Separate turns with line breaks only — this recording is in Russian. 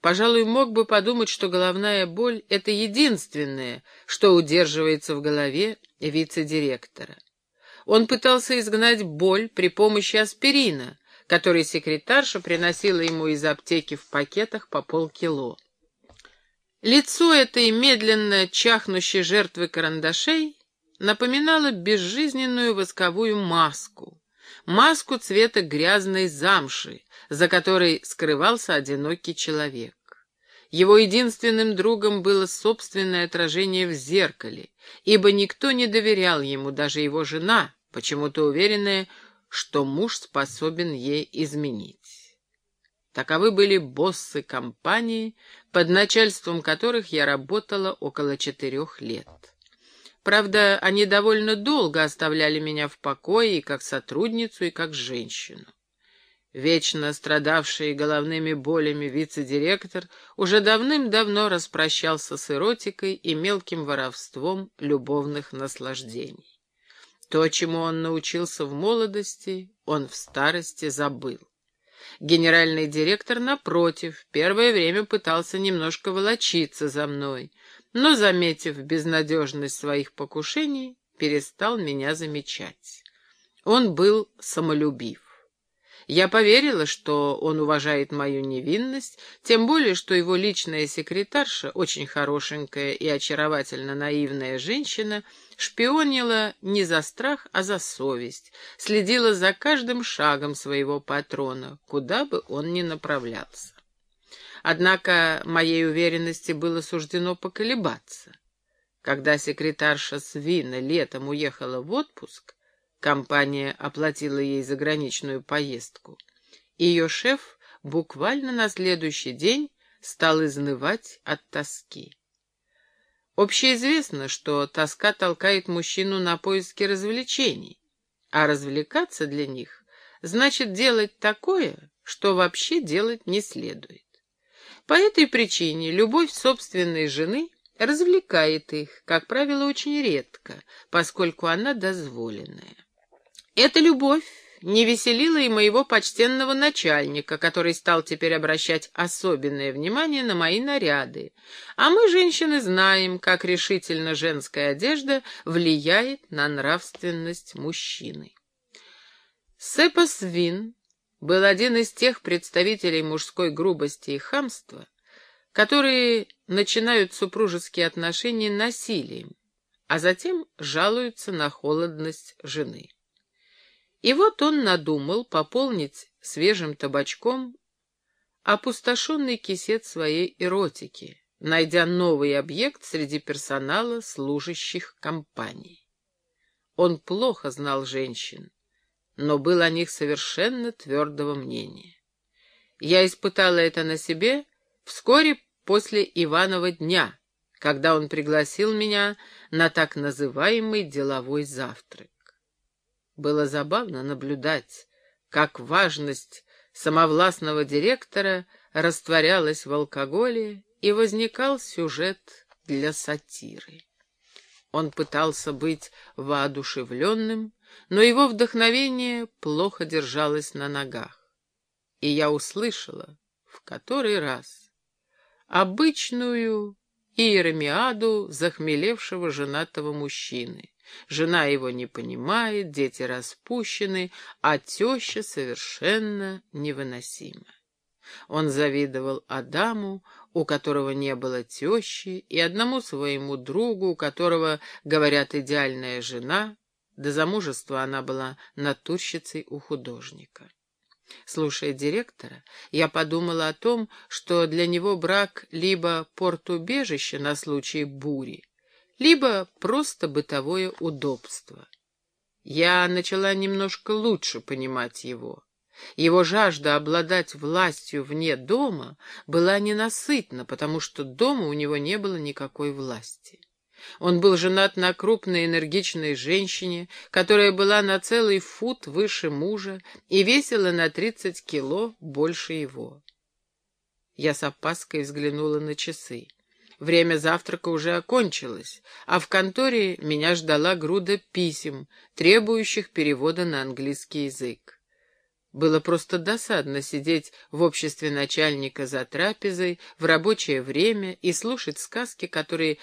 пожалуй, мог бы подумать, что головная боль — это единственное, что удерживается в голове вице-директора. Он пытался изгнать боль при помощи аспирина, который секретарша приносила ему из аптеки в пакетах по полкило. Лицо этой медленно чахнущей жертвы карандашей напоминало безжизненную восковую маску, маску цвета грязной замши, за которой скрывался одинокий человек. Его единственным другом было собственное отражение в зеркале, ибо никто не доверял ему, даже его жена, почему-то уверенная, что муж способен ей изменить. Таковы были боссы компании, под начальством которых я работала около четырех лет. Правда, они довольно долго оставляли меня в покое и как сотрудницу, и как женщину. Вечно страдавший головными болями вице-директор уже давным-давно распрощался с эротикой и мелким воровством любовных наслаждений. То, чему он научился в молодости, он в старости забыл. Генеральный директор, напротив, первое время пытался немножко волочиться за мной, но, заметив безнадежность своих покушений, перестал меня замечать. Он был самолюбив. Я поверила, что он уважает мою невинность, тем более, что его личная секретарша, очень хорошенькая и очаровательно наивная женщина, шпионила не за страх, а за совесть, следила за каждым шагом своего патрона, куда бы он ни направлялся. Однако моей уверенности было суждено поколебаться. Когда секретарша Свина летом уехала в отпуск, Компания оплатила ей заграничную поездку. Ее шеф буквально на следующий день стал изнывать от тоски. Общеизвестно, что тоска толкает мужчину на поиски развлечений, а развлекаться для них значит делать такое, что вообще делать не следует. По этой причине любовь собственной жены развлекает их, как правило, очень редко, поскольку она дозволенная. Эта любовь не веселила и моего почтенного начальника, который стал теперь обращать особенное внимание на мои наряды. А мы, женщины, знаем, как решительно женская одежда влияет на нравственность мужчины. Сепас Вин был один из тех представителей мужской грубости и хамства, которые начинают супружеские отношения насилием, а затем жалуются на холодность жены. И вот он надумал пополнить свежим табачком опустошенный кисет своей эротики, найдя новый объект среди персонала служащих компаний. Он плохо знал женщин, но был о них совершенно твердого мнения. Я испытала это на себе вскоре после Иванова дня, когда он пригласил меня на так называемый деловой завтрак. Было забавно наблюдать, как важность самовластного директора растворялась в алкоголе, и возникал сюжет для сатиры. Он пытался быть воодушевленным, но его вдохновение плохо держалось на ногах. И я услышала в который раз обычную иеремиаду захмелевшего женатого мужчины. Жена его не понимает, дети распущены, а теща совершенно невыносима. Он завидовал Адаму, у которого не было тещи, и одному своему другу, у которого, говорят, идеальная жена, до замужества она была натурщицей у художника. Слушая директора, я подумала о том, что для него брак либо порт-убежище на случай бури, либо просто бытовое удобство. Я начала немножко лучше понимать его. Его жажда обладать властью вне дома была ненасытна, потому что дома у него не было никакой власти. Он был женат на крупной энергичной женщине, которая была на целый фут выше мужа и весила на тридцать кило больше его. Я с опаской взглянула на часы. Время завтрака уже окончилось, а в конторе меня ждала груда писем, требующих перевода на английский язык. Было просто досадно сидеть в обществе начальника за трапезой в рабочее время и слушать сказки, которые